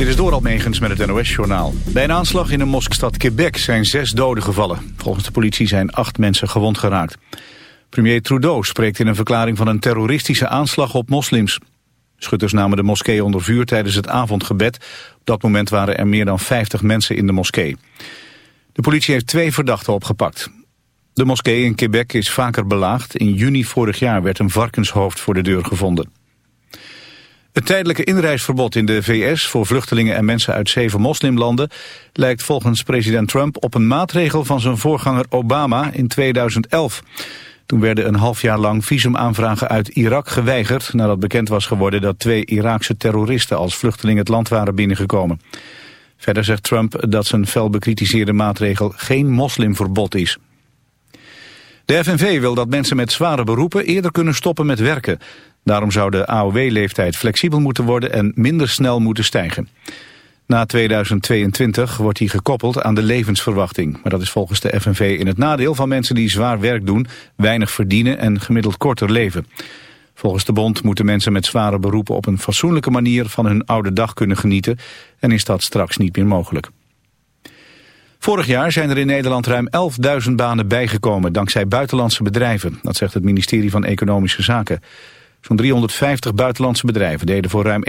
Dit is door Almegens met het NOS-journaal. Bij een aanslag in een moskstad Quebec zijn zes doden gevallen. Volgens de politie zijn acht mensen gewond geraakt. Premier Trudeau spreekt in een verklaring van een terroristische aanslag op moslims. Schutters namen de moskee onder vuur tijdens het avondgebed. Op dat moment waren er meer dan 50 mensen in de moskee. De politie heeft twee verdachten opgepakt. De moskee in Quebec is vaker belaagd. In juni vorig jaar werd een varkenshoofd voor de deur gevonden. Het tijdelijke inreisverbod in de VS voor vluchtelingen en mensen uit zeven moslimlanden lijkt volgens president Trump op een maatregel van zijn voorganger Obama in 2011. Toen werden een half jaar lang visumaanvragen uit Irak geweigerd nadat bekend was geworden dat twee Iraakse terroristen als vluchteling het land waren binnengekomen. Verder zegt Trump dat zijn fel bekritiseerde maatregel geen moslimverbod is. De FNV wil dat mensen met zware beroepen eerder kunnen stoppen met werken. Daarom zou de AOW-leeftijd flexibel moeten worden en minder snel moeten stijgen. Na 2022 wordt die gekoppeld aan de levensverwachting. Maar dat is volgens de FNV in het nadeel van mensen die zwaar werk doen, weinig verdienen en gemiddeld korter leven. Volgens de bond moeten mensen met zware beroepen op een fatsoenlijke manier van hun oude dag kunnen genieten en is dat straks niet meer mogelijk. Vorig jaar zijn er in Nederland ruim 11.000 banen bijgekomen dankzij buitenlandse bedrijven. Dat zegt het ministerie van Economische Zaken. Zo'n 350 buitenlandse bedrijven deden voor ruim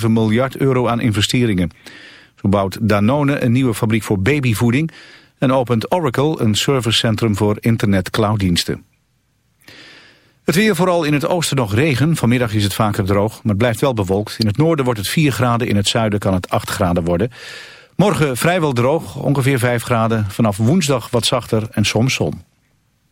1,7 miljard euro aan investeringen. Zo bouwt Danone een nieuwe fabriek voor babyvoeding... en opent Oracle een servicecentrum voor internet-clouddiensten. Het weer vooral in het oosten nog regen. Vanmiddag is het vaker droog, maar het blijft wel bewolkt. In het noorden wordt het 4 graden, in het zuiden kan het 8 graden worden. Morgen vrijwel droog, ongeveer 5 graden. Vanaf woensdag wat zachter en soms zon.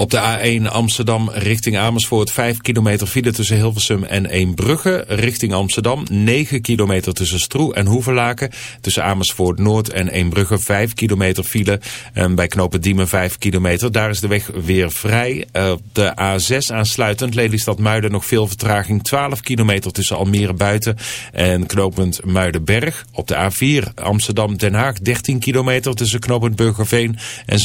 Op de A1 Amsterdam richting Amersfoort 5 kilometer file tussen Hilversum en Eembrugge. Richting Amsterdam 9 kilometer tussen Stroe en Hoevelaken. Tussen Amersfoort Noord en Eembrugge 5 kilometer file. En bij knopen Diemen 5 kilometer. Daar is de weg weer vrij. Op de A6 aansluitend Lelystad Muiden nog veel vertraging. 12 kilometer tussen Almere Buiten en knooppunt Muidenberg. Op de A4 Amsterdam Den Haag 13 kilometer tussen knooppunt Burgerveen en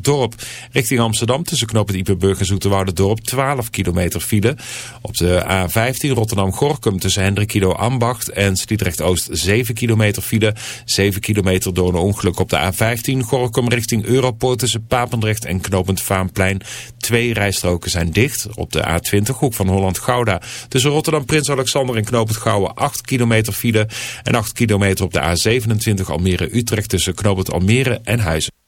Dorp. Richting Amsterdam tussen knoop het Iperburg en Zoeterwoude-dorp 12 kilometer file. Op de A15 Rotterdam-Gorkum tussen Hendrikido Ambacht en Sliedrecht-Oost 7 kilometer file. 7 kilometer door een ongeluk op de A15 Gorkum richting Europoort tussen Papendrecht en knooppunt Vaanplein. Twee rijstroken zijn dicht. Op de A20 hoek van Holland-Gouda tussen Rotterdam-Prins Alexander en knooppunt Gouwen 8 kilometer file. En 8 kilometer op de A27 Almere-Utrecht tussen knooppunt Almere en Huizen.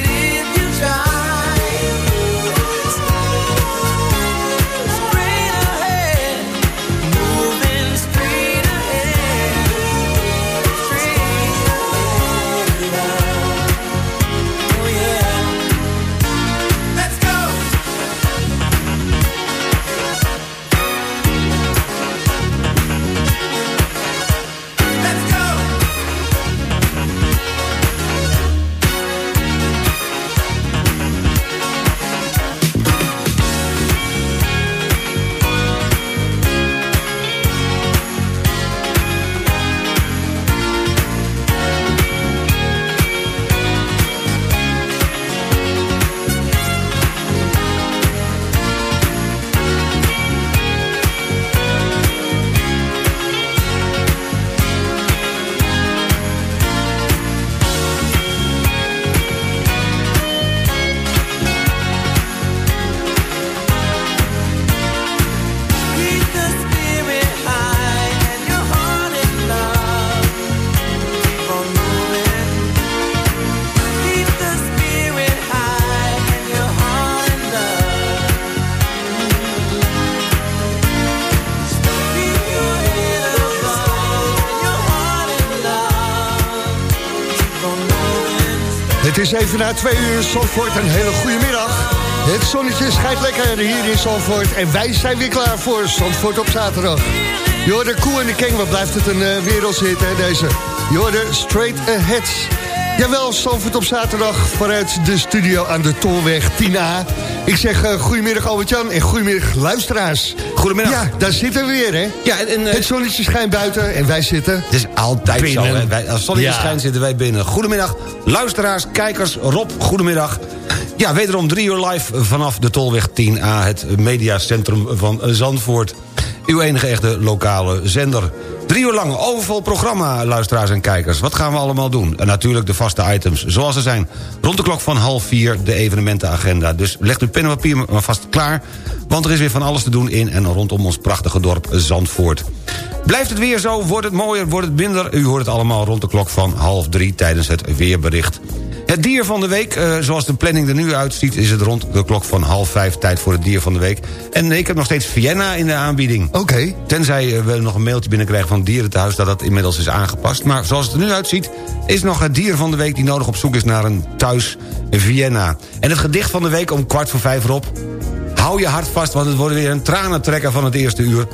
is even na twee uur Zandvoort. Een hele goede middag. Het zonnetje schijnt lekker hier in Zandvoort. En wij zijn weer klaar voor Zandvoort op zaterdag. Je hoorde Koe en de King, wat blijft het een uh, wereldshit hè, deze. Je hoorde Straight Ahead. Jawel, Zandvoort op zaterdag vanuit de studio aan de Tolweg 10A. Ik zeg uh, goedemiddag Albert-Jan en goedemiddag luisteraars. Goedemiddag. Ja, daar zitten we weer hè. Ja, en, en, eh, Het zonnetje schijnt buiten en wij zitten... Het is altijd Binnen. zo. Hè? Wij, als het zonnetje Ja. schijnt zitten wij binnen. Goedemiddag, luisteraars, kijkers, Rob, goedemiddag. Ja, wederom drie uur live vanaf de Tolweg 10A... het mediacentrum van Zandvoort. Uw enige echte lokale zender. Drie uur lang, overvol programma, luisteraars en kijkers. Wat gaan we allemaal doen? En natuurlijk de vaste items, zoals ze zijn. Rond de klok van half vier de evenementenagenda. Dus legt uw pen en papier maar vast klaar... want er is weer van alles te doen in en rondom ons prachtige dorp Zandvoort. Blijft het weer zo, wordt het mooier, wordt het minder... u hoort het allemaal rond de klok van half drie tijdens het weerbericht. Het dier van de week, eh, zoals de planning er nu uitziet... is het rond de klok van half vijf tijd voor het dier van de week. En ik heb nog steeds Vienna in de aanbieding. Oké. Tenzij eh, we nog een mailtje binnenkrijgen van het dierentehuis... dat dat inmiddels is aangepast. Maar zoals het er nu uitziet, is nog het dier van de week... die nodig op zoek is naar een thuis Vienna. En het gedicht van de week om kwart voor vijf erop... hou je hart vast, want het wordt weer een tranentrekker van het eerste uur...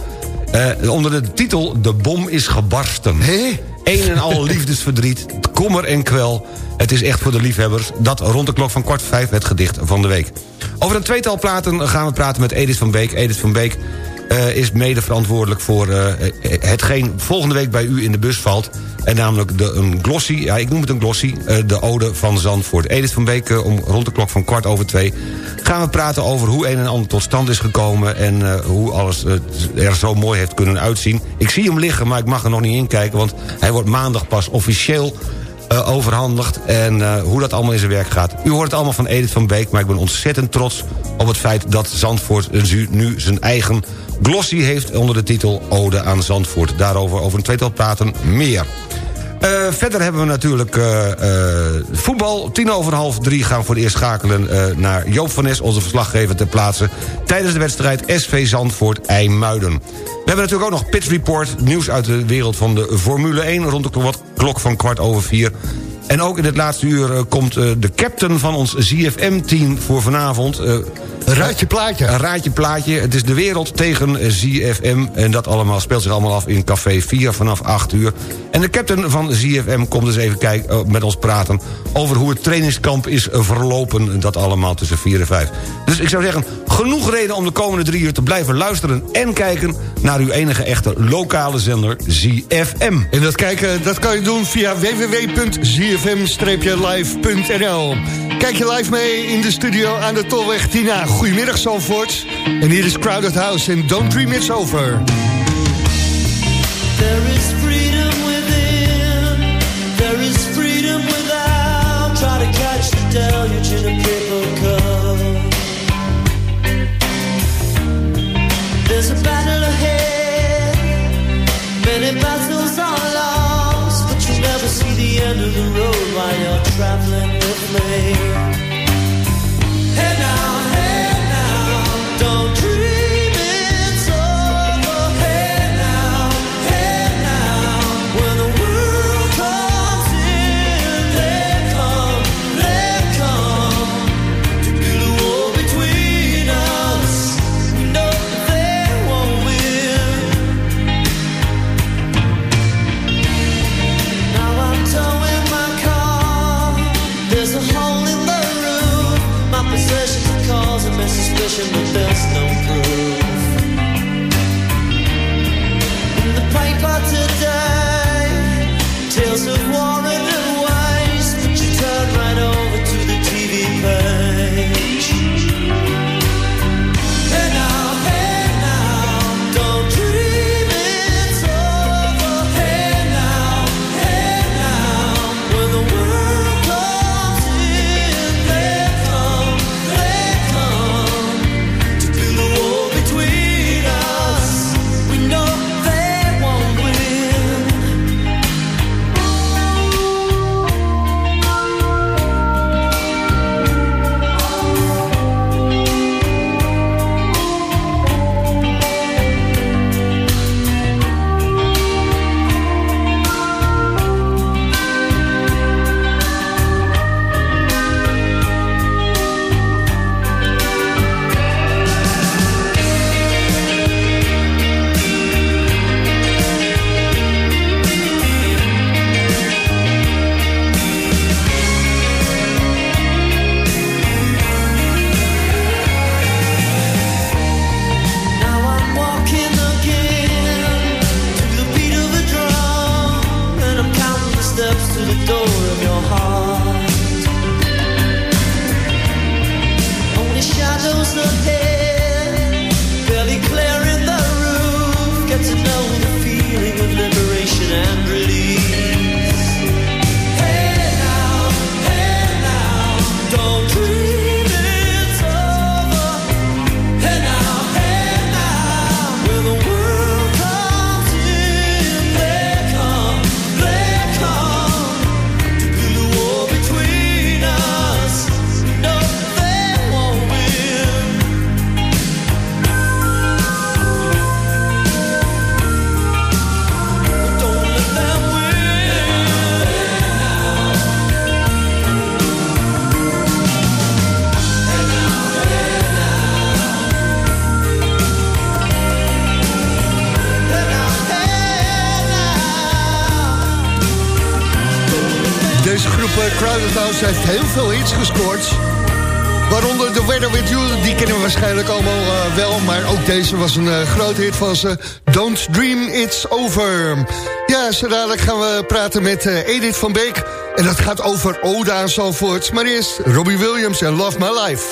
Eh, onder de titel De bom is gebarsten. Hé? Een en al liefdesverdriet, kommer en kwel. Het is echt voor de liefhebbers. Dat rond de klok van kwart vijf het gedicht van de week. Over een tweetal platen gaan we praten met Edith van Beek. Edith van Beek eh, is mede verantwoordelijk voor eh, hetgeen volgende week bij u in de bus valt. En namelijk de, een glossy, ja ik noem het een glossy, eh, de ode van Zandvoort. Edith van Beek eh, om rond de klok van kwart over twee... gaan we praten over hoe een en ander tot stand is gekomen... en eh, hoe alles eh, er zo mooi heeft kunnen uitzien. Ik zie hem liggen, maar ik mag er nog niet in kijken... want hij wordt maandag pas officieel eh, overhandigd... en eh, hoe dat allemaal in zijn werk gaat. U hoort het allemaal van Edith van Beek... maar ik ben ontzettend trots op het feit dat Zandvoort nu- zijn eigen glossy heeft... onder de titel Ode aan Zandvoort. Daarover over een tweetal praten meer. Eh, verder hebben we natuurlijk voetbal. Tien over half drie gaan we voor het eerst schakelen naar Joop van Nes... onze verslaggever ter plaatse tijdens de wedstrijd SV Zandvoort-IJmuiden. We hebben natuurlijk ook nog Pit Report, nieuws uit de wereld van de Formule 1... rond de klok van kwart over vier. En ook in het laatste uur eh, komt eh, de captain van ons ZFM-team voor vanavond... Raadje plaatje. een raadje plaatje. Het is de wereld tegen ZFM. En dat allemaal speelt zich allemaal af in Café 4 vanaf 8 uur. En de captain van ZFM komt dus even kijken, eh, met ons praten... over hoe het trainingskamp is verlopen. Dat allemaal tussen 4 en 5. Dus ik zou zeggen, genoeg reden om de komende drie uur te blijven luisteren... en kijken naar uw enige echte lokale zender ZFM. En dat kijken, dat kan je doen via www.zfm-live.nl. Kijk je live mee in de studio aan de Tolweg Tina. Goedemiddag Zalvoort. En hier is Crowded House in Don't Dream It's Over. There is freedom within, there is freedom without. Try to catch the deluge in a paper cup. There's a battle ahead, many battles are lost. But you never see the end of the road while you're traveling with me. House heeft heel veel hits gescoord. Waaronder The Weather With You, die kennen we waarschijnlijk allemaal eh, wel. Maar ook deze was een eh, groot hit van ze. Don't Dream It's Over. Ja, zo dadelijk gaan we praten met eh, Edith van Beek. En dat gaat over Oda aan Zalvoort. Maar eerst Robbie Williams en Love My Life.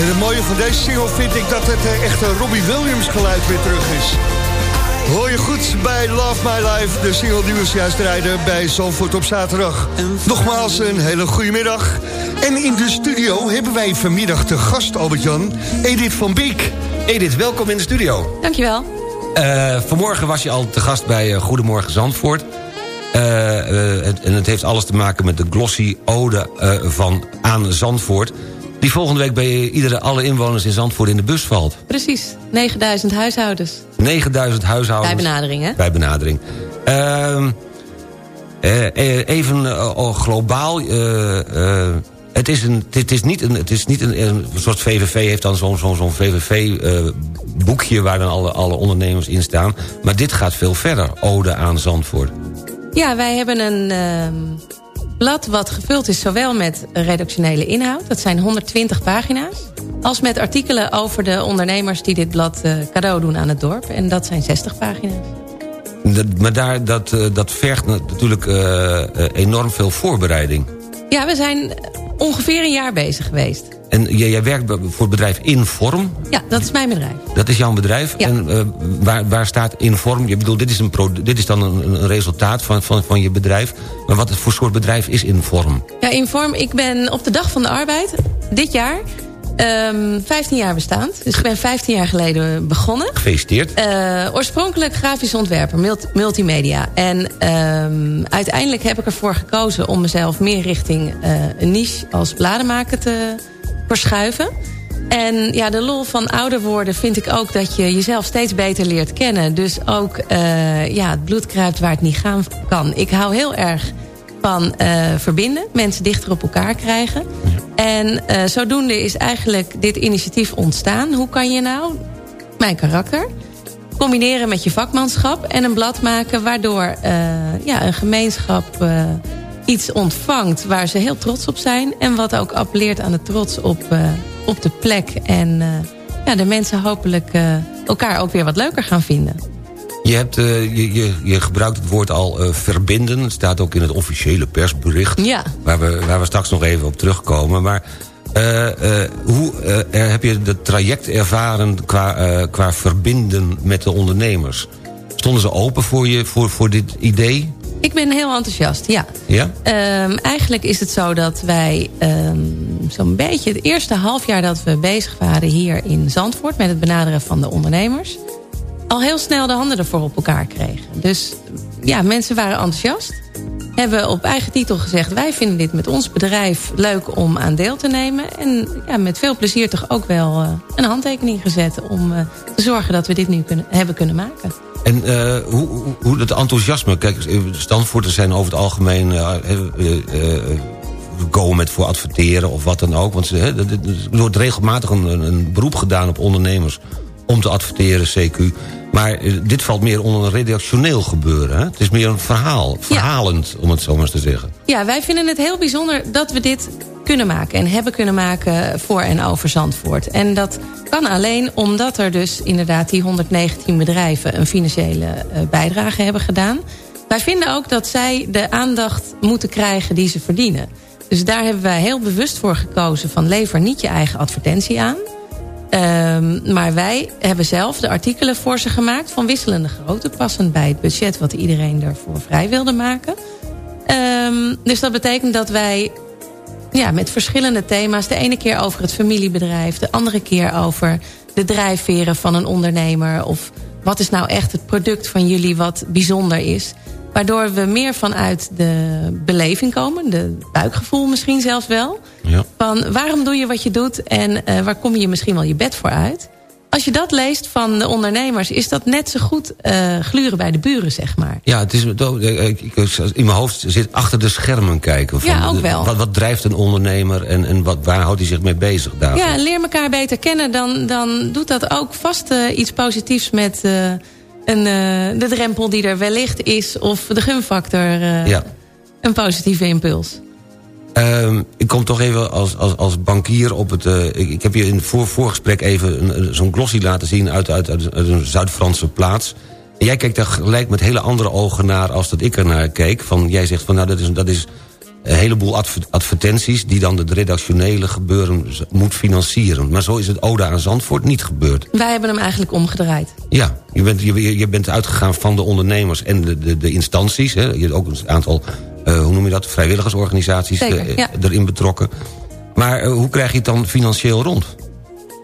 En het mooie van deze single vind ik dat het eh, echte Robbie Williams geluid weer terug is. Hoor je goed bij Love My Life, de single die we juist rijden bij Zalvoort op zaterdag. Nogmaals een hele goede middag. En in de studio hebben wij vanmiddag te gast, Albert-Jan, Edith van Beek. Edith, welkom in de studio. Dankjewel. Eh, vanmorgen was je al te gast bij eh, Goedemorgen Zandvoort. Het- en het heeft alles te maken met de glossy ode van aan Zandvoort... die volgende week bij iedere, alle inwoners in Zandvoort in de bus valt. Precies, 9000 huishoudens. 9000 huishoudens. Bij benadering, hè? Bij benadering. Eh, even eh, oh, globaal. Het is, een, het is niet een, het is niet een, een soort VVV heeft dan zo'n zo'n zo'n VVV-boekje... waar dan alle, alle ondernemers in staan. Maar dit gaat veel verder, Ode aan Zandvoort. Ja, wij hebben een ehm, blad wat gevuld is zowel met redactionele inhoud... dat zijn 120 pagina's... als met artikelen over de ondernemers die dit blad eh, cadeau doen aan het dorp. En dat zijn 60 pagina's. Dat, maar daar, dat, eh, dat vergt natuurlijk eh, enorm veel voorbereiding. Ja, we zijn ongeveer een jaar bezig geweest. En jij, werkt voor het bedrijf Inform. Ja, dat is mijn bedrijf. Dat is jouw bedrijf. Ja. En eh, waar, waar staat Inform? Je bedoelt, dit is, een dit is dan een, een resultaat van, van, van je bedrijf. Maar wat voor soort bedrijf is Inform? Ja, Inform, ik ben op de Dag van de Arbeid dit jaar ehm 15 jaar bestaand. Dus ik ben 15 jaar geleden begonnen. Gefeliciteerd. Eh, oorspronkelijk grafisch ontwerper, multi- multimedia. En ehm, uiteindelijk heb ik ervoor gekozen om mezelf meer richting eh, een niche als blademaker te verschuiven. En ja, de lol van ouder worden vind ik ook dat je jezelf steeds beter leert kennen. Dus ook eh, ja, het bloed kruipt waar het niet gaan kan. Ik hou heel erg van verbinden, mensen dichter op elkaar krijgen. En eh, zodoende is eigenlijk dit initiatief ontstaan. Hoe kan je nou mijn karakter combineren met je vakmanschap en een blad maken... waardoor eh, ja, een gemeenschap eh, iets ontvangt waar ze heel trots op zijn... en wat ook appelleert aan de trots op, op de plek. En ja, de mensen hopelijk elkaar ook weer wat leuker gaan vinden. Je, hebt, eh, je, je, je gebruikt het woord al eh, verbinden. Het staat ook in het officiële persbericht. Ja. Waar we, waar we straks nog even op terugkomen. Maar eh, hoe heb je het traject ervaren qua, qua verbinden met de ondernemers? Stonden ze open voor, je, voor, voor dit idee? Ik ben heel enthousiast, ja. Ja? Ehm, eigenlijk is het zo dat wij ehm, zo'n beetje het eerste halfjaar dat we bezig waren hier in Zandvoort met het benaderen van de ondernemers, al heel snel de handen ervoor op elkaar kregen. Dus ja, mensen waren enthousiast. Hebben op eigen titel gezegd, wij vinden dit met ons bedrijf leuk om aan deel te nemen. En ja, met veel plezier toch ook wel eh, een handtekening gezet om eh, te zorgen dat we dit nu kunnen, hebben kunnen maken. En eh, hoe, hoe, het enthousiasme... Kijk, Stanforders zijn over het algemeen... komen met voor adverteren of wat dan ook. Want er wordt regelmatig een- een beroep gedaan op ondernemers... om te adverteren, CQ. Maar eh, dit valt meer onder een redactioneel gebeuren. Hè? Het is meer een verhaal, verhalend, om het zo maar eens te zeggen. Ja, wij vinden het heel bijzonder dat we dit kunnen maken... en hebben kunnen maken voor en over Zandvoort. En dat kan alleen omdat er dus inderdaad die 119 bedrijven... een financiële eh, bijdrage hebben gedaan. Wij vinden ook dat zij de aandacht moeten krijgen die ze verdienen. Dus daar hebben wij heel bewust voor gekozen... van lever niet je eigen advertentie aan... Ehm, maar wij hebben zelf de artikelen voor ze gemaakt... van wisselende grootte, passend bij het budget... wat iedereen ervoor vrij wilde maken. Ehm, dus dat betekent dat wij ja, met verschillende thema's... de ene keer over het familiebedrijf... de andere keer over de drijfveren van een ondernemer... of wat is nou echt het product van jullie wat bijzonder is... Waardoor we meer vanuit de beleving komen. De buikgevoel misschien zelfs wel. Ja. Van waarom doe je wat je doet en eh, waar kom je misschien wel je bed voor uit. Als je dat leest van de ondernemers is dat net zo goed eh, gluren bij de buren zeg maar. Ja, het is, eh, in mijn hoofd zit achter de schermen kijken. Ja, ook wel. Wat, wat drijft een ondernemer en, en wat, waar houdt hij zich mee bezig daar? Ja, leer elkaar beter kennen. Dan, dan doet dat ook vast iets positiefs met een, eh, de drempel die er wellicht is. Of de gunfactor eh, Ja. een positieve impuls. Ehm, ik kom toch even als, als, als bankier op het... eh, ik, ik heb je in het voor, voorgesprek even zo'n glossy laten zien... uit, uit, uit, uit een Zuid-Franse plaats. En jij kijkt daar gelijk met hele andere ogen naar... als dat ik er naar keek. Van, jij zegt van nou, dat is, dat is een heleboel adver- advertenties... die dan het redactionele gebeuren moet financieren. Maar zo is het Oda aan Zandvoort niet gebeurd. Wij hebben hem eigenlijk omgedraaid. Ja, je bent, je, je bent uitgegaan van de ondernemers en de, de, de instanties. Hè. Je hebt ook een aantal, eh, hoe noem je dat, vrijwilligersorganisaties Zeker, eh, ja. erin betrokken. Maar eh, hoe krijg je het dan financieel rond?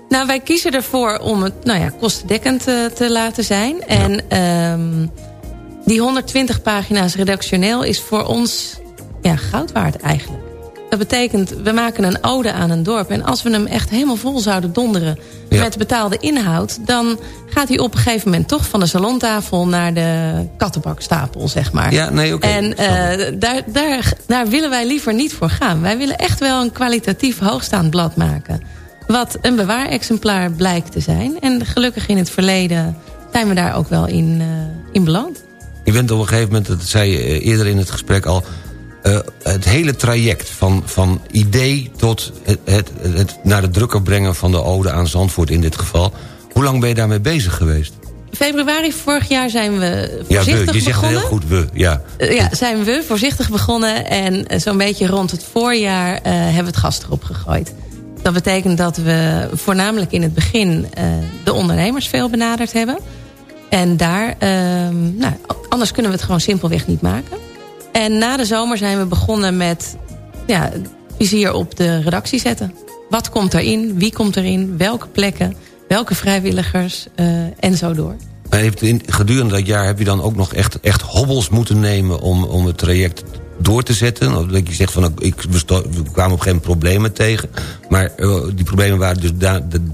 Nou, wij kiezen ervoor om het nou ja, kostendekkend te laten zijn. En ehm, die 120 pagina's redactioneel is voor ons ja, goud waard eigenlijk. Dat betekent, we maken een ode aan een dorp. En als we hem echt helemaal vol zouden donderen Ja. met betaalde inhoud... dan gaat hij op een gegeven moment toch van de salontafel... naar de kattenbakstapel, zeg maar. Ja, nee, oké. En eh, daar, daar, daar willen wij liever niet voor gaan. Wij willen echt wel een kwalitatief hoogstaand blad maken. Wat een bewaarexemplaar blijkt te zijn. En gelukkig in het verleden zijn we daar ook wel in, eh, in beland. Je bent op een gegeven moment, dat zei je eh, eerder in het gesprek al... eh, het hele traject van, van idee tot het, het, het naar de drukker brengen... van de ode aan Zandvoort in dit geval. Hoe lang ben je daarmee bezig geweest? Februari vorig jaar zijn we Ja, voorzichtig we, je zegt begonnen. heel goed, we, ja. Eh, ja, zijn we voorzichtig begonnen. En eh, zo'n beetje rond het voorjaar hebben we het gas erop gegooid. Dat betekent dat we voornamelijk in het begin de ondernemers veel benaderd hebben. En daar, ehm, nou, anders kunnen we het gewoon simpelweg niet maken. En na de zomer zijn we begonnen met ja, vizier op de redactie zetten. Wat komt erin? Wie komt erin? Welke plekken? Welke vrijwilligers? eh, en zo door. Maar gedurende dat jaar heb je dan ook nog echt, echt hobbels moeten nemen... om, om het traject door te zetten? Of dat je zegt van, ik, we, kwamen op geen problemen tegen... maar eh, die problemen waren dus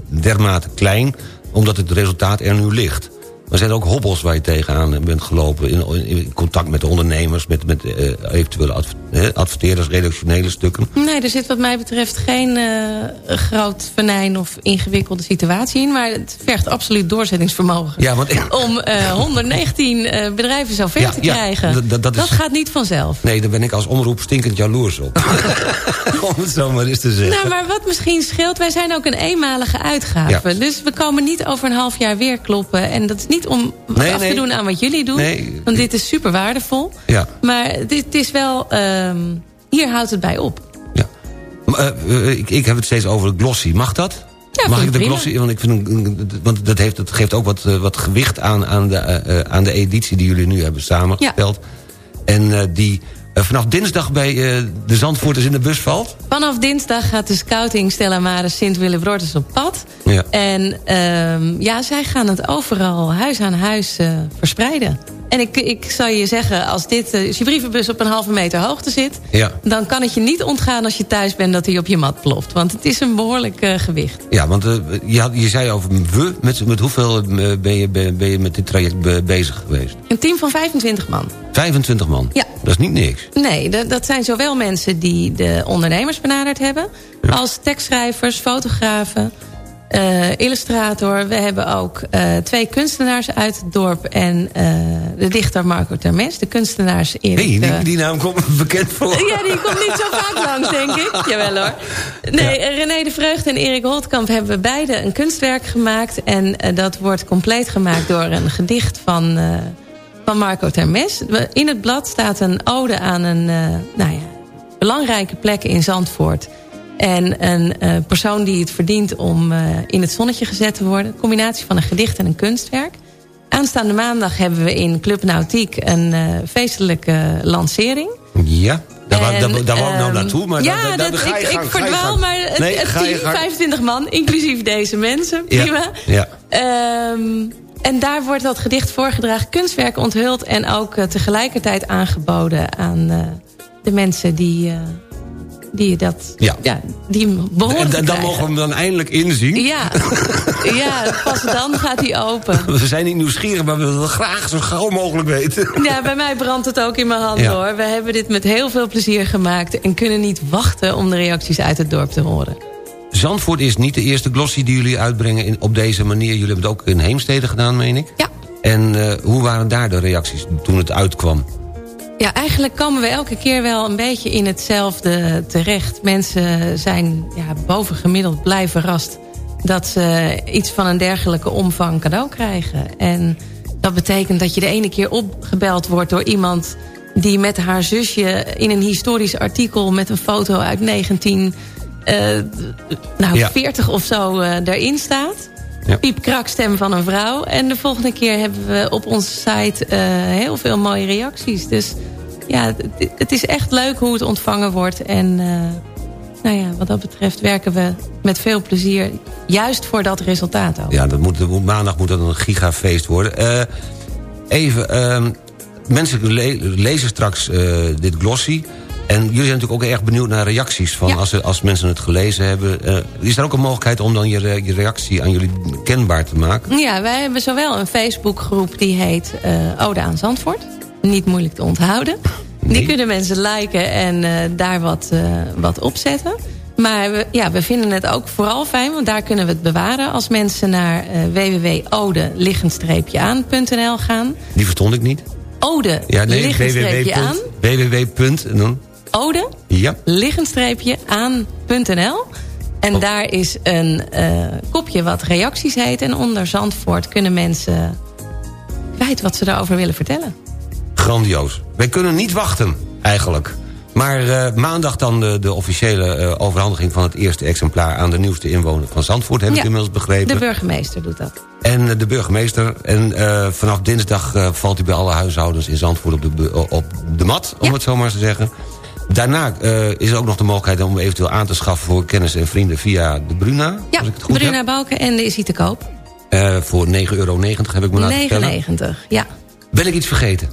dermate klein... omdat het resultaat er nu ligt. Maar zijn er ook hobbels waar je tegenaan bent gelopen... in, in contact met de ondernemers, met, met eh, eventuele adv- eh, adverteerders... redactionele stukken? Nee, er zit wat mij betreft geen eh, groot venijn of ingewikkelde situatie in. Maar het vergt absoluut doorzettingsvermogen. Ja, want... Om eh, 119 eh, bedrijven zo ver Ja, te krijgen. dat- dat- dat is- gaat niet vanzelf. Nee, daar ben ik als omroep stinkend jaloers op. om het zo maar eens te zeggen. Nou, maar wat misschien scheelt, wij zijn ook een eenmalige uitgave. Ja. Dus we komen niet over een half jaar weer kloppen. En dat is niet om wat Nee, af nee. te doen aan wat jullie doen. Nee. Want dit is super waardevol. Ja. Maar dit is wel, ehm, hier houdt het bij op. Maar, eh, ik, ik heb het steeds over glossy. Mag dat? Ja, Mag ik de prima. glossy? Want, ik vind, een- want dat, heeft, dat geeft ook wat, eh, wat gewicht aan, aan, de, eh, aan de editie die jullie nu hebben samengesteld. En eh, die vanaf dinsdag bij eh, de Zandvoorters in de bus valt. Vanaf dinsdag gaat de scouting Stella Maris Sint Willebrortes op pad. Ja. En ehm, ja, zij gaan het overal huis aan huis eh, verspreiden. En ik, ik zal je zeggen, als, dit, eh, als je brievenbus op een halve meter hoogte zit... Ja. dan kan het je niet ontgaan als je thuis bent dat hij op je mat ploft. Want het is een behoorlijk eh, gewicht. Ja, want eh, je, had, je zei over we. Met, met hoeveel ben, je, ben, ben je met dit traject be- bezig geweest? Een team van 25 man. 25 man. Ja. Dat is niet niks. Nee, dat, dat zijn zowel mensen die de ondernemers benaderd hebben... als tekstschrijvers, fotografen, eh, illustrator. We hebben ook eh, twee kunstenaars uit het dorp... en eh, de dichter Marco Termes, de kunstenaars Erik... Hey, die, die naam komt bekend voor. Ja, die komt niet zo vaak langs, denk ik. Jawel hoor. Nee, René de Vreugd en Erik Holtkamp hebben beide een kunstwerk gemaakt. En dat wordt compleet gemaakt door een gedicht van, van Marco Termes. In het blad staat een ode aan een nou ja, belangrijke plek in Zandvoort. En een eh, persoon die het verdient om eh, in het zonnetje gezet te worden. Een combinatie van een gedicht en een kunstwerk. Aanstaande maandag hebben we in Club Nautiek een eh, feestelijke lancering. Ja, daar, wou- En, daar, daar wou ik nou ehm, naartoe. Maar ja, dat, ga je ik, gang, ik ga verdwaal, gang. maar het, Nee, het ga je team, gang. 25 man, inclusief deze mensen, prima. ja. Ehm, en daar wordt dat gedicht voorgedragen, kunstwerk onthuld... en ook tegelijkertijd aangeboden aan de mensen die, die dat... Ja. die behoren En, dan- mogen we hem dan eindelijk inzien. Ja, ja, pas dan gaat hij open. We zijn niet nieuwsgierig, maar we willen graag zo gauw mogelijk weten. Ja, bij mij brandt het ook in mijn hand Ja. hoor. We hebben dit met heel veel plezier gemaakt... en kunnen niet wachten om de reacties uit het dorp te horen. Zandvoort is niet de eerste glossy die jullie uitbrengen in, op deze manier. Jullie hebben het ook in Heemstede gedaan, meen ik. Ja. En eh, hoe waren daar de reacties toen het uitkwam? Ja, eigenlijk komen we elke keer wel een beetje in hetzelfde terecht. Mensen zijn ja, bovengemiddeld blij verrast... dat ze iets van een dergelijke omvang cadeau krijgen. En dat betekent dat je de ene keer opgebeld wordt door iemand... die met haar zusje in een historisch artikel... met een foto uit 19... eh, nou, Ja. 40 of zo eh erin staat. Ja. Piepkrakstem van een vrouw. En de volgende keer hebben we op onze site eh, heel veel mooie reacties. Dus ja, het, het is echt leuk hoe het ontvangen wordt. En eh, nou ja, wat dat betreft werken we met veel plezier. Juist voor dat resultaat ook. Ja, dat moet, maandag moet dat een gigafeest worden. Eh, even, ehm, mensen le- lezen straks dit glossy. En jullie zijn natuurlijk ook erg benieuwd naar reacties... van Ja. als, als mensen het gelezen hebben. Eh, is er ook een mogelijkheid om dan je, re- je reactie aan jullie kenbaar te maken? Ja, wij hebben zowel een Facebookgroep die heet eh, Ode aan Zandvoort. Niet moeilijk te onthouden. Nee. Die kunnen mensen liken en eh, daar wat, wat op zetten. Maar we, ja, we vinden het ook vooral fijn, want daar kunnen we het bewaren... als mensen naar www.ode-aan.nl gaan. Die verstond ik niet. Ode, Ja, nee, liggenstreepje aan. www. en dan? Ode, Ja. liggenstreepje aan.nl. En Oh. daar is een eh, kopje wat reacties heet. En onder Zandvoort kunnen mensen kwijt wat ze daarover willen vertellen. Grandioos. Wij kunnen niet wachten, eigenlijk. Maar eh, maandag dan de, de officiële eh, overhandiging van het eerste exemplaar... aan de nieuwste inwoner van Zandvoort, heb ik inmiddels begrepen. De burgemeester doet dat. En de burgemeester. En vanaf dinsdag valt hij bij alle huishoudens in Zandvoort op de, op de mat, om Ja. het zo maar eens te zeggen. Daarna eh, is er ook nog de mogelijkheid om eventueel aan te schaffen... voor kennis en vrienden via de Bruna, Ja, als ik het goed Bruna heb. Balkenende is hij te koop. Eh, voor 9,90 euro heb ik me laten vertellen. 99, ja. Ben ik iets vergeten?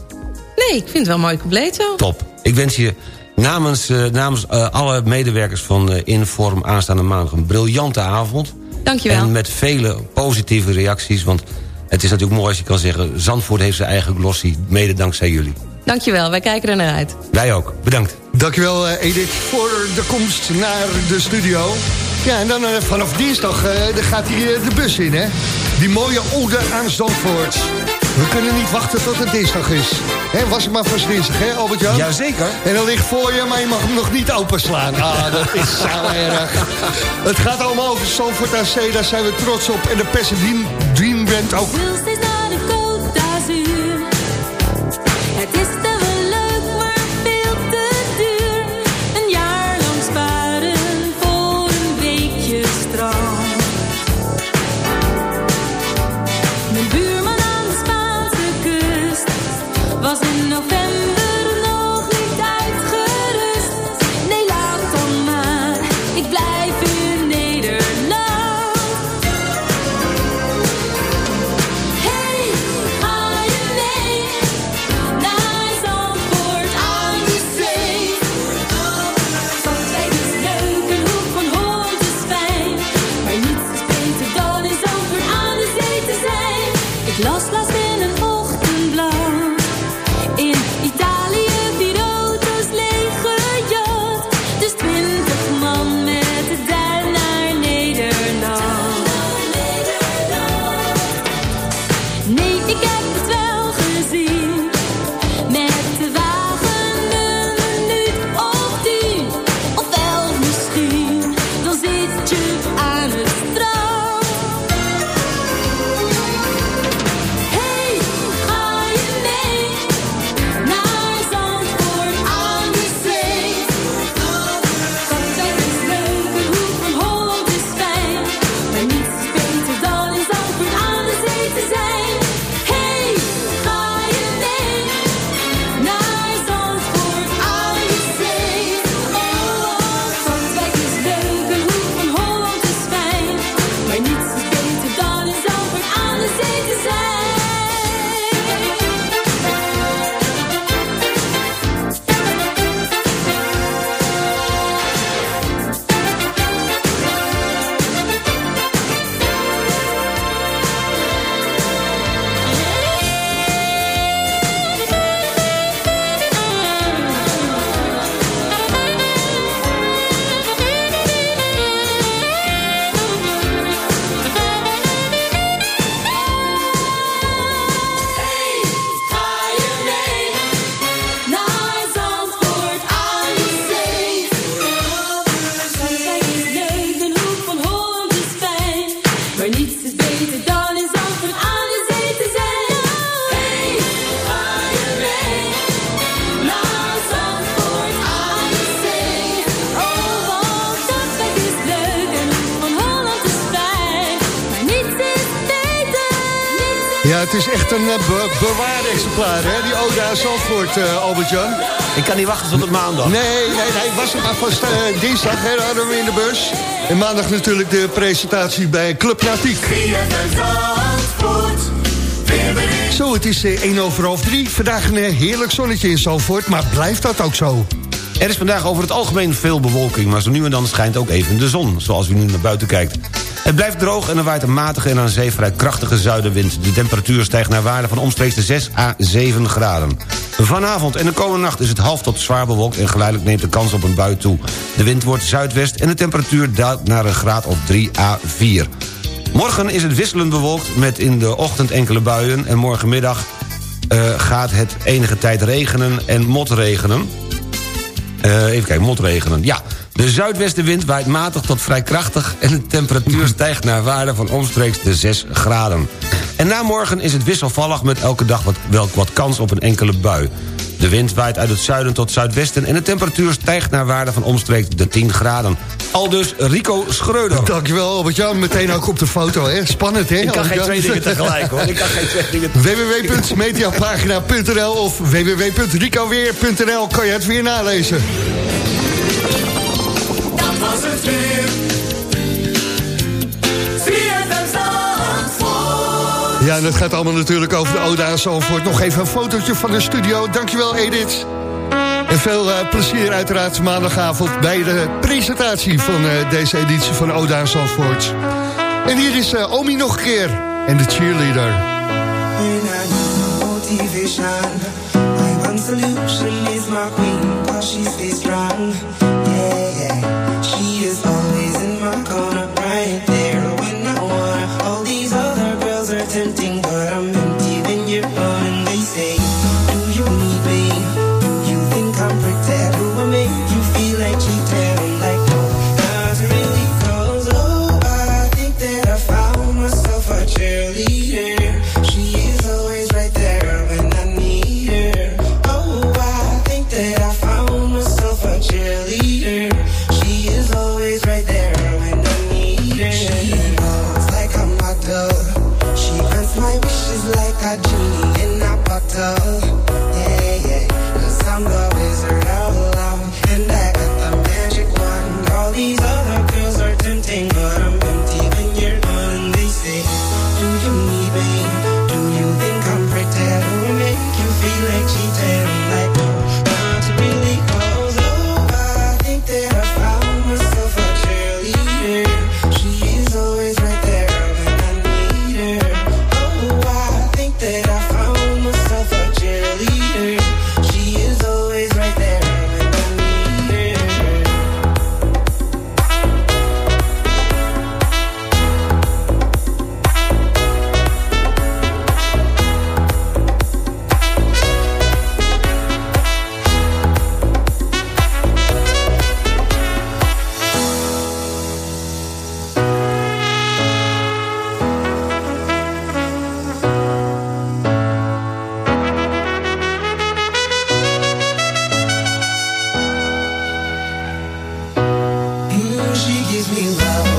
Nee, ik vind het wel mooi compleet zo. Top. Ik wens je namens, eh, namens alle medewerkers van Inform aanstaande maandag... een briljante avond. Dankjewel. En met vele positieve reacties. Want het is natuurlijk mooi als je kan zeggen... Zandvoort heeft zijn eigen glossy, mede dankzij jullie. Dankjewel, wij kijken er naar uit. Wij ook. Bedankt. Dankjewel eh, Edith voor de komst naar de studio. Ja, en dan eh, vanaf dinsdag eh, dan gaat hier de bus in, hè? Die mooie ode aan Zandvoort. We kunnen niet wachten tot het dinsdag is. Hè, was het maar vast dinsdag, hè Albert-Jan? Jazeker. En dan ligt voor je, maar je mag hem nog niet openslaan. Ah, dat is zo erg. Het gaat allemaal over Zandvoort aan Zee, daar zijn we trots op. En de Pasadena Dream Band ook. Ik las Ja, het is echt een eh, be bewaard exemplaar, hè? Die ode aan Zandvoort, eh, Albert-Jan. Ik kan niet wachten tot het maandag. Nee, nee, nee, was het maar vast eh, dinsdag, hè, hadden we in de bus. En maandag natuurlijk de presentatie bij Club Natiek. Zo, het is eh, 1 over half 3. Vandaag een heerlijk zonnetje in Zandvoort, maar blijft dat ook zo? Er is vandaag over het algemeen veel bewolking... maar zo nu en dan schijnt ook even de zon, zoals u nu naar buiten kijkt. Het blijft droog en er waait een matige en aan zee vrij krachtige zuidenwind. De temperatuur stijgt naar waarde van omstreeks de 6 à 7 graden. Vanavond en de komende nacht is het half tot zwaar bewolkt... en geleidelijk neemt de kans op een bui toe. De wind wordt zuidwest en de temperatuur daalt naar een graad of 3 à 4. Morgen is het wisselend bewolkt met in de ochtend enkele buien... en morgenmiddag eh, gaat het enige tijd regenen en motregenen. Eh, even kijken, motregenen. Ja, de zuidwestenwind waait matig tot vrij krachtig... en de temperatuur stijgt naar waarde van omstreeks de 6 graden. En na morgen is het wisselvallig met elke dag wat, wel wat kans op een enkele bui. De wind waait uit het zuiden tot zuidwesten... en de temperatuur stijgt naar waarde van omstreeks de 10 graden. Aldus Rico Schreuder. Dankjewel Albert-Jan, meteen ook op de foto. Hè? Spannend hè? Ik kan geen twee dingen tegelijk hoor. Ik kan geen twee dingen www.mediapagina.nl of www.ricoweer.nl kan je het weer nalezen. Was het weer. Ja, en het gaat allemaal natuurlijk over de Oda aan Zandvoort. Nog even een fotootje van de studio. Dankjewel Edith. En veel eh, plezier uiteraard maandagavond bij de presentatie van eh, deze editie van Oda aan Zandvoort. En hier is eh, Omi nog een keer. En de cheerleader. When I need motivation, my one solution is my queen, cause she stays strong. She gives me love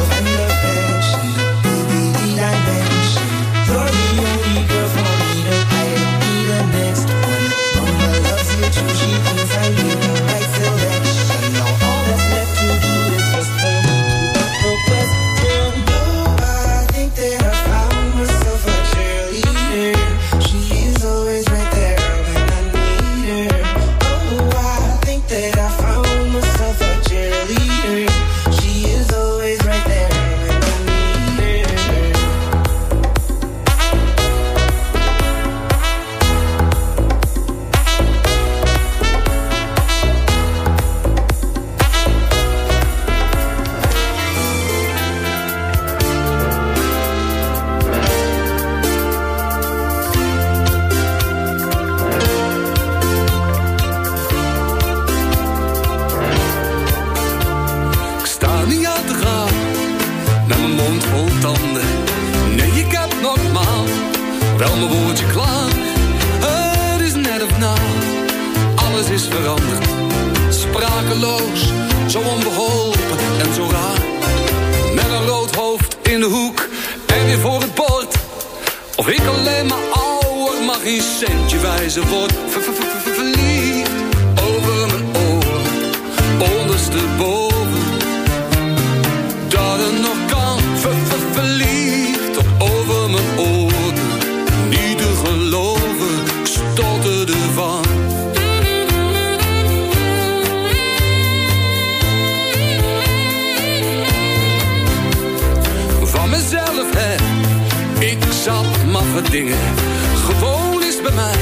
gewoon is bij mij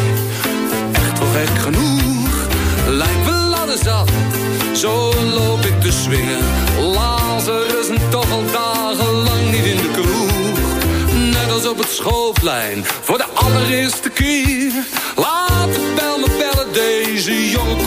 echt wel gek genoeg. Lijkt wel alles zat, zo loop ik te swingen. Lazarus en toch al dagenlang niet in de kroeg. Net als op het schoolplein, voor de allereerste keer. Laat de bel me bellen, deze jongen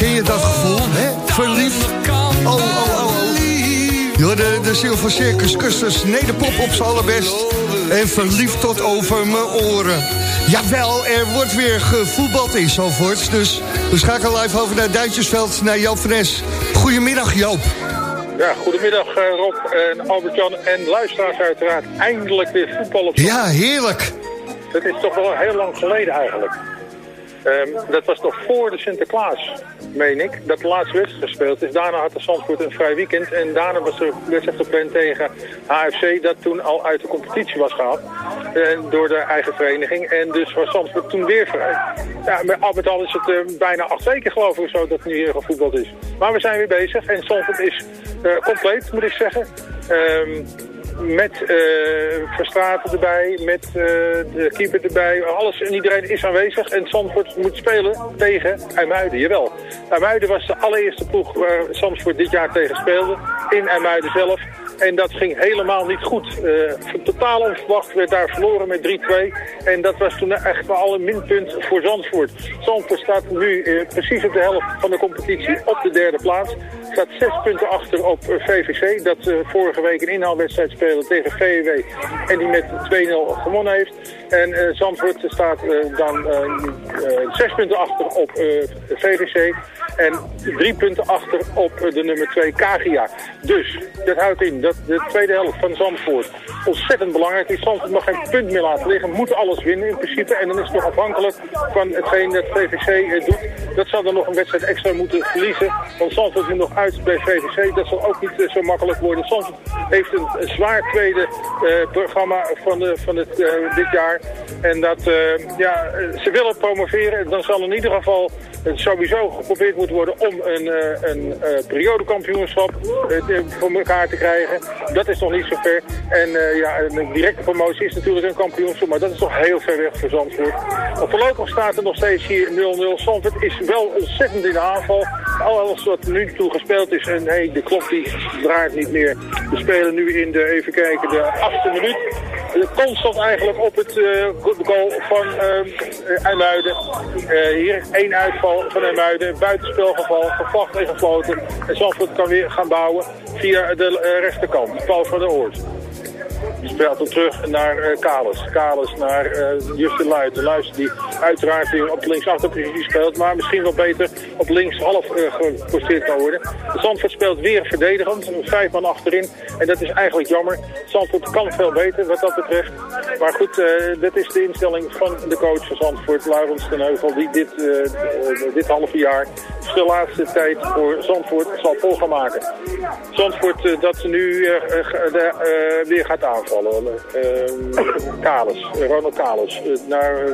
ken je dat gevoel, hè? Verliefd. Oh, oh, oh, oh. Joh, de, de Silver Circus Custers Nederpop op z'n allerbest. En verliefd tot over mijn oren. Jawel, er wordt weer gevoetbald in Zalvoort. Dus we schakelen live over naar Duintjesveld, naar Joop van Es. Goedemiddag, Joop. Ja, goedemiddag eh, Rob en Albert-Jan en luisteraars uiteraard. Eindelijk weer voetbal op Ja, heerlijk. Het is toch wel heel lang geleden eigenlijk. Ehm, dat was nog voor de Sinterklaas, meen ik, dat de laatste wedstrijd gespeeld is. Daarna had de Zandvoort een vrij weekend en daarna was er wedstrijd gepland tegen HFC... dat toen al uit de competitie was gehaald eh, door de eigen vereniging. En dus was Zandvoort toen weer vrij. Ja, met al met al is het eh, bijna acht weken geloof ik zo dat nu hier gevoetbald is. Maar we zijn weer bezig en Zandvoort is eh, compleet, moet ik zeggen. Ehm, met Verstraten erbij, met eh, de keeper erbij. Alles en iedereen is aanwezig. En Zandvoort moet spelen tegen IJmuiden, jawel. IJmuiden was de allereerste ploeg waar Zandvoort dit jaar tegen speelde. In IJmuiden zelf. En dat ging helemaal niet goed. Eh, totaal onverwacht werd daar verloren met 3-2. En dat was toen echt wel al een minpunt voor Zandvoort. Zandvoort staat nu eh, precies op de helft van de competitie op de derde plaats. Staat zes punten achter op eh, VVC. Dat vorige week een inhaalwedstrijd speelde tegen VW. En die met 2-0 gewonnen heeft. En eh, Zandvoort staat eh, dan eh, zes punten achter op VVC. En drie punten achter op de nummer 2 Kagia. Dus, dat houdt in dat de tweede helft van Zandvoort ontzettend belangrijk is. Zandvoort mag geen punt meer laten liggen. Moet alles winnen in principe. En dan is het nog afhankelijk van hetgeen dat VVC doet. Dat zal dan nog een wedstrijd extra moeten verliezen. Want Zandvoort moet nog uit bij VVC. Dat zal ook niet zo makkelijk worden. Zandvoort heeft een, zwaar tweede programma van, de, van het, dit jaar. En dat, eh, ja, ze willen promoveren. Dan zal in ieder geval het sowieso geprobeerd moeten worden om een, eh, een eh, periodekampioenschap voor elkaar te krijgen. Dat is nog niet zo ver. En ja, een directe promotie is natuurlijk een kampioenschap, maar dat is toch heel ver weg voor Zandvoort. Op voorlopig staat er nog steeds hier 0-0. Zandvoort is wel ontzettend in de aanval. Alles wat nu toe gespeeld is, en hey, de klok die draait niet meer. We spelen nu in de, even kijken, de achtste minuut. Constant eigenlijk op het eh, goal van uh, IJmuiden. Eh, hier één uitval van IJmuiden, buitenspelgeval, gevlacht en gefloten. En Zandvoort kan weer gaan bouwen via de eh, rechterkant, Paul van der Oort. Hem terug naar eh Kalis. Kalis naar eh Justin Luijten. Luijten die uiteraard op de linksachterpositie speelt. Maar misschien wel beter op links half eh, geposteerd kan worden. Zandvoort speelt weer verdedigend. Vijf man achterin. En dat is eigenlijk jammer. Zandvoort kan veel beter wat dat betreft. Maar goed, eh, dat is de instelling van de coach van Zandvoort, Laurens ten Heuvel. Die dit, dit halve jaar de laatste tijd voor Zandvoort zal vol gaan maken. Zandvoort dat nu de, weer gaat aanvallen. Uh, Kalis, Ronald Kalis, eh, naar.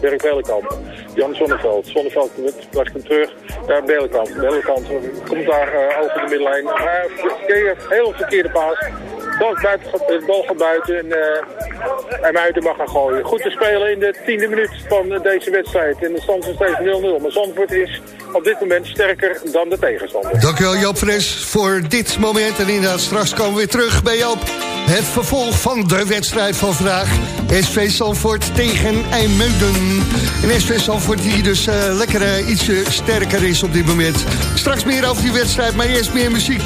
Berg Belenkamp. Jan Zonneveld. Zonneveld plaatst hem terug naar Belenkamp. Belenkamp komt daar eh, over de middenlijn. Maar verkeer- heel verkeerde paas. Bal, bal gaat buiten en, uh, en Muiden mag gaan gooien. Goed te spelen in de tiende minuut van deze wedstrijd. En de stand is steeds 0-0. Maar Zandvoort is op dit moment sterker dan de tegenstander. Dankjewel Joop Fres voor dit moment. En inderdaad, straks komen we weer terug bij Joop. Het vervolg van de wedstrijd van vandaag. SV Zandvoort tegen IJmuiden. En SV Zandvoort die dus eh, lekker eh, ietsje sterker is op dit moment. Straks meer over die wedstrijd, maar eerst meer muziek.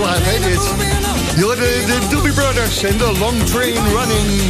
Hè, dit. De Doobie Brothers en de Long Train Running.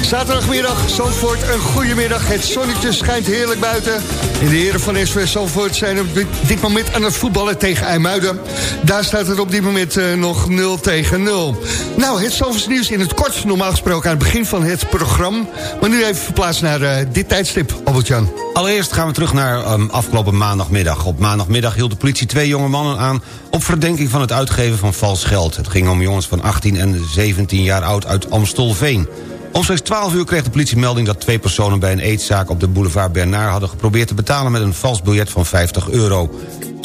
Zaterdagmiddag, Zandvoort, een goede middag. Het zonnetje schijnt heerlijk buiten. En de heren van SV Zandvoort zijn op dit- dit moment aan het voetballen tegen IJmuiden. Daar staat het op dit moment eh, nog 0 tegen 0. Nou, het Zandvoorts nieuws in het kort. Normaal gesproken aan het begin van het programma. Maar nu even verplaatst naar eh, dit tijdstip, Albert-Jan. Allereerst gaan we terug naar ehm, afgelopen maandagmiddag. Op maandagmiddag hield de politie twee jonge mannen aan... op verdenking van het uitgeven van vals geld. Het ging om jongens van 18 en 17 jaar oud uit Amstelveen. Omstreeks 12 uur kreeg de politie melding dat twee personen... bij een eetzaak op de boulevard Bernard hadden geprobeerd te betalen... met een vals biljet van 50 euro.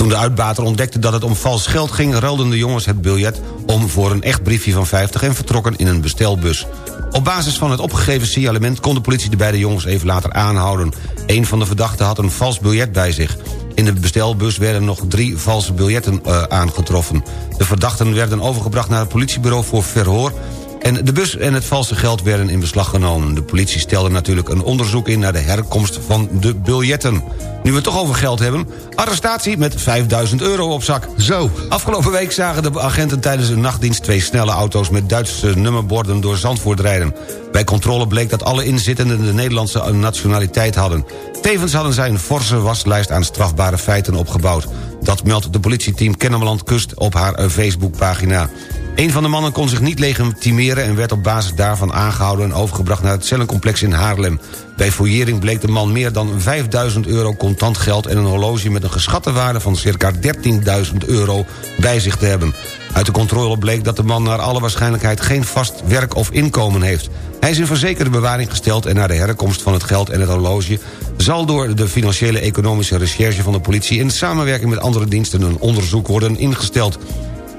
Toen de uitbater ontdekte dat het om vals geld ging... ruilden de jongens het biljet om voor een echt briefje van 50... en vertrokken in een bestelbus. Op basis van het opgegeven signalement kon de politie de beide jongens even later aanhouden. Een van de verdachten had een vals biljet bij zich. In de bestelbus werden nog drie valse biljetten eh, aangetroffen. De verdachten werden overgebracht naar het politiebureau voor verhoor... En de bus en het valse geld werden in beslag genomen. De politie stelde natuurlijk een onderzoek in naar de herkomst van de biljetten. Nu we het toch over geld hebben, arrestatie met 5000 euro op zak. Zo. Afgelopen week zagen de agenten tijdens een nachtdienst... twee snelle auto's met Duitse nummerborden door Zandvoort rijden. Bij controle bleek dat alle inzittenden de Nederlandse nationaliteit hadden. Tevens hadden zij een forse waslijst aan strafbare feiten opgebouwd. Dat meldt de politieteam Kennemerland Kust op haar eh, Facebookpagina. Een van de mannen kon zich niet legitimeren... en werd op basis daarvan aangehouden en overgebracht naar het cellencomplex in Haarlem. Bij fouillering bleek de man meer dan 5000 euro contant geld... en een horloge met een geschatte waarde van circa 13.000 euro bij zich te hebben. Uit de controle bleek dat de man naar alle waarschijnlijkheid... geen vast werk of inkomen heeft. Hij is in verzekerde bewaring gesteld... en naar de herkomst van het geld en het horloge... zal door de financiële economische recherche van de politie... in samenwerking met andere diensten een onderzoek worden ingesteld.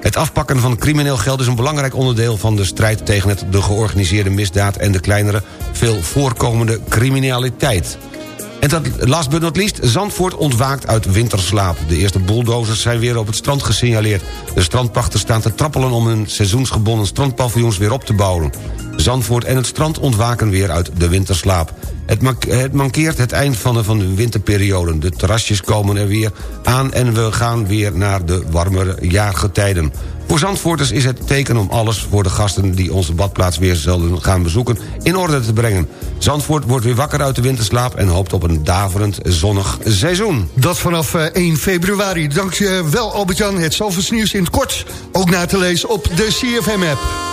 Het afpakken van crimineel geld is een belangrijk onderdeel van de strijd tegen het, de georganiseerde misdaad en de kleinere, veel voorkomende criminaliteit. En dat, last but not least, Zandvoort ontwaakt uit winterslaap. De eerste bulldozers zijn weer op het strand gesignaleerd. De strandpachters staan te trappelen om hun seizoensgebonden strandpaviljoens weer op te bouwen. Zandvoort en het strand ontwaken weer uit de winterslaap. Het, het mankeert het eind van de, van de winterperiode. De terrasjes komen er weer aan en we gaan weer naar de warmere jaargetijden. Voor Zandvoorters is het teken om alles voor de gasten... die onze badplaats weer zullen gaan bezoeken, in orde te brengen. Zandvoort wordt weer wakker uit de winterslaap... en hoopt op een daverend zonnig seizoen. Dat vanaf eh, 1 februari. Dank je wel, Albert-Jan. Het Zalvers nieuws in het kort. Ook na te lezen op de CFM-app.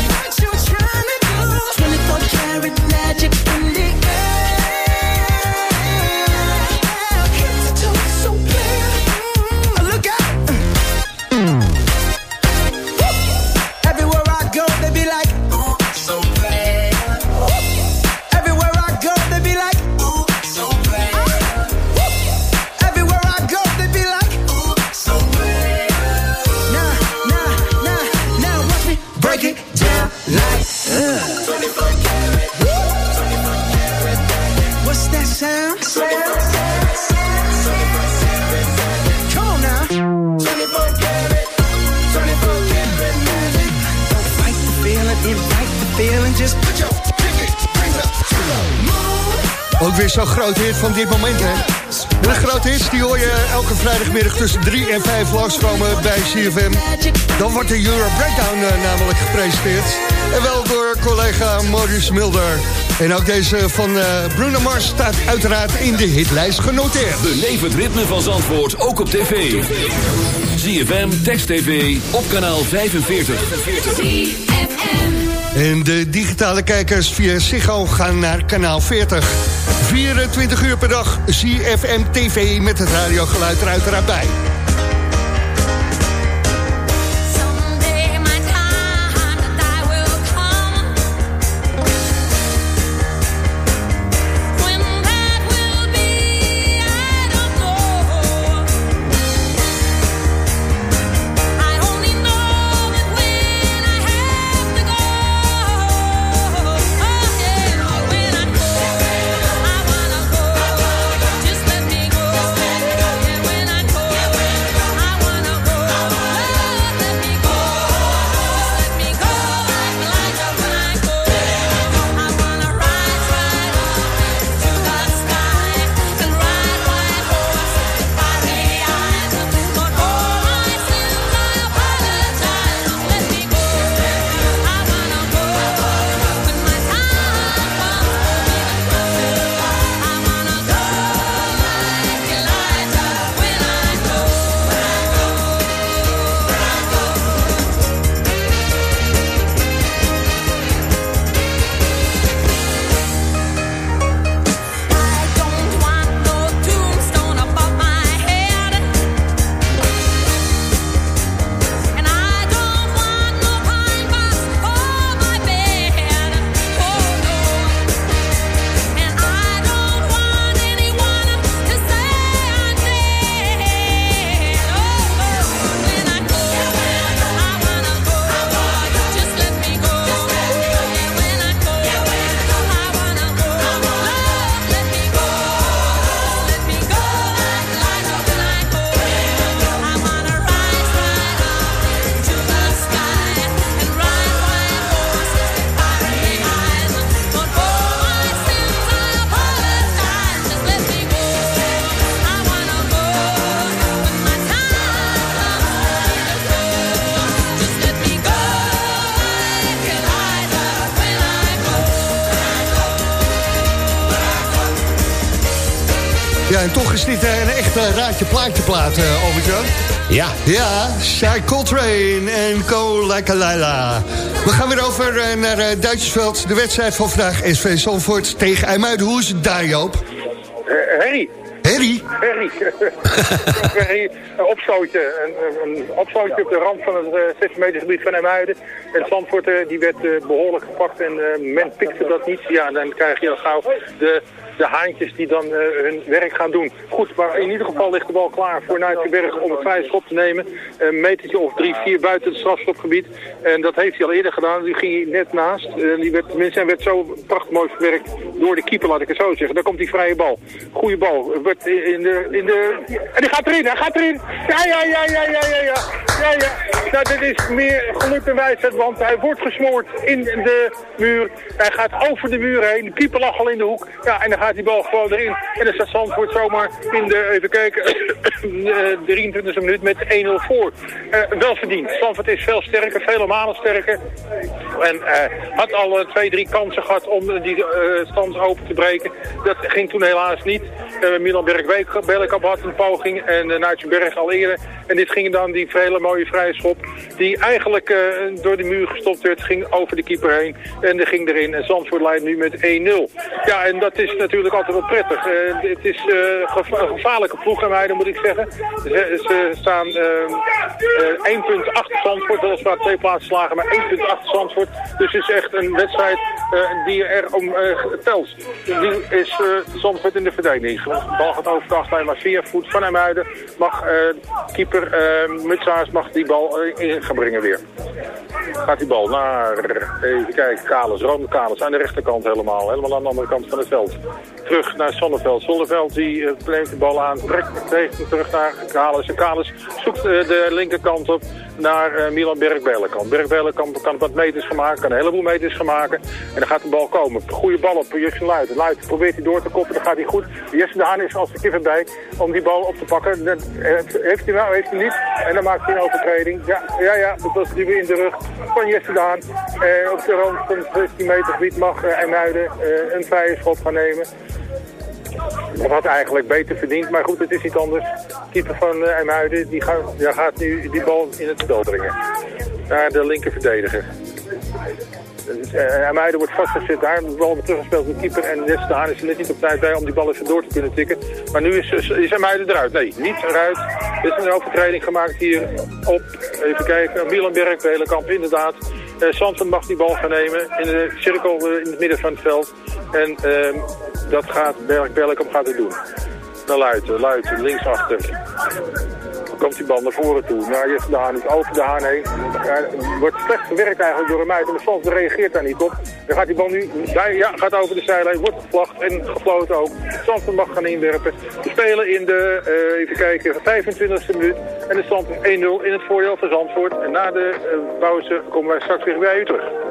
Zo'n groot hit van dit moment, hè? De grote hits die hoor je elke vrijdagmiddag tussen 3 en 5 langskomen bij CFM. Dan wordt de Euro Breakdown eh, namelijk gepresenteerd. En wel door collega Maurice Mulder. En ook deze van eh, Bruno Mars staat uiteraard in de hitlijst genoteerd. Beleef het ritme van Zandvoort ook op tv. ZFM, Text TV, op kanaal 45. En de digitale kijkers via Ziggo gaan naar kanaal 40. 24 uur per dag CFM TV met het radiogeluid er uiteraard bij. Is dit eh, een echte raadje plaatje plaat, eh, Albert-Jan. Ja. Ja, Shai Coltrane en Go Like Laila. We gaan weer over eh, naar eh, Duitsersveld. De wedstrijd van vandaag SV Zandvoort tegen IJmuiden. Hoe is het daar, Joop? Eh, Harry. Harry. Harry, een opstootje. Een, een opstootje op de rand van het uh, 16 meter gebied van Emuiden. En Zandvoort eh, die werd eh, behoorlijk gepakt en eh, men pikte dat niet. Ja, dan krijg je al gauw de, de haantjes die dan eh, hun werk gaan doen. Goed, maar in ieder geval ligt de bal klaar voor Nijtjeberg om een vrije schop te nemen. Een metertje of drie, vier buiten het strafschopgebied. En dat heeft hij al eerder gedaan. Die ging hij net naast. Eh, die werd, tenminste, werd zo prachtig mooi verwerkt door de keeper, laat ik het zo zeggen. Daar komt die vrije bal. Goeie bal. In de, in de... En die gaat erin, hij gaat erin. Ja, ja, ja, ja, ja, ja, ja. Ja, ja. Nou, dit is meer geluk dan wijsheid, want hij wordt gesmoord in de muur. Hij gaat over de muur heen. De keeper lag al in de hoek. Ja, en dan gaat die bal gewoon erin. En dan staat Zandvoort zomaar in de, even kijken, de 23e minuut met 1-0 voor. Eh, wel verdiend. Zandvoort is veel sterker, vele malen sterker. En eh, had al eh, twee, drie kansen gehad om die eh, stand open te breken. Dat ging toen helaas niet. Uh, Milan Berg-Bellekamp had een poging en uh, Nautje Berg al eerder. En dit ging dan die hele mooie vrije schop die eigenlijk eh, door de muur gestopt werd, ging over de keeper heen. En die ging erin en Zandvoort leidt nu met 1-0. Ja, en dat is natuurlijk altijd wel prettig. Het is eh, geva- een gevaarlijke ploeg aan moet ik zeggen. Ze, staan eh, eh, 1 punt achter Zandvoort, weliswaar twee plaatsen slagen, maar 1 punt achter Zandvoort. Dus het is echt een wedstrijd die er om telt. Nu is Zandvoort in de verdediging. Gaat over de achterlijn, maar via voet van Hermuiden mag eh, keeper eh Mutsaars mag die bal eh, in gaan brengen weer. gaat die bal naar, even kijken, Kalis, Rome Kalis, aan de rechterkant helemaal. Helemaal aan de andere kant van het veld. Terug naar Sonneveld. Sonneveld die neemt de bal aan, trekt hem terug naar Kalis. En Kalis zoekt de linkerkant op naar Milan Berg-Belenkamp. Berg-Belenkamp kan wat meters gaan maken, kan een heleboel meters gaan maken. En dan gaat de bal komen. Goede bal op Jurgen Luiten. Luiten probeert hij door te koppen, dan gaat hij goed. Jesse de Haan is als bij om die bal op te pakken. Dat heeft hij wel, heeft hij niet. En dan maakt hij een overtreding. Ja, ja, ja dat was die weer in de rug van Jesse de Haan. Uh, op de rand van het 15 meter gebied mag uh, Emuiden uh, een vrije schot gaan nemen. Dat had eigenlijk beter verdiend, maar goed, het is iets anders. Keeper van Emuiden, die gaat, gaat nu die bal in het spel brengen. Naar de linker verdediger. Uh, Emuiden wordt vastgezet daar, de bal wordt teruggespeeld door de keeper en Haan is er net niet op tijd bij om die bal even door te kunnen tikken. Maar nu is, is Emuiden eruit. Nee, niet eruit. Er is een overtreding gemaakt hier op, even kijken, Berg, de hele kamp inderdaad. Uh, mag die bal gaan nemen in de cirkel in het midden van het veld. En uh, dat gaat Berg Bellekamp gaat doen. Naar Luiten, Luiten, linksachter. Komt die bal naar voren toe. Nou, je de Haan niet over de Haan heen. Ja, wordt slecht gewerkt eigenlijk door hem uit. En de Santen reageert daar niet op. Dan gaat die bal nu, ja, gaat over de zijlijn, wordt gevlacht en gefloten ook. Santen mag gaan inwerpen. We spelen in de, uh, even kijken, 25e minuut. En de stand is 1-0 in het voordeel van Zandvoort. En na de uh, pauze komen wij straks weer bij u terug.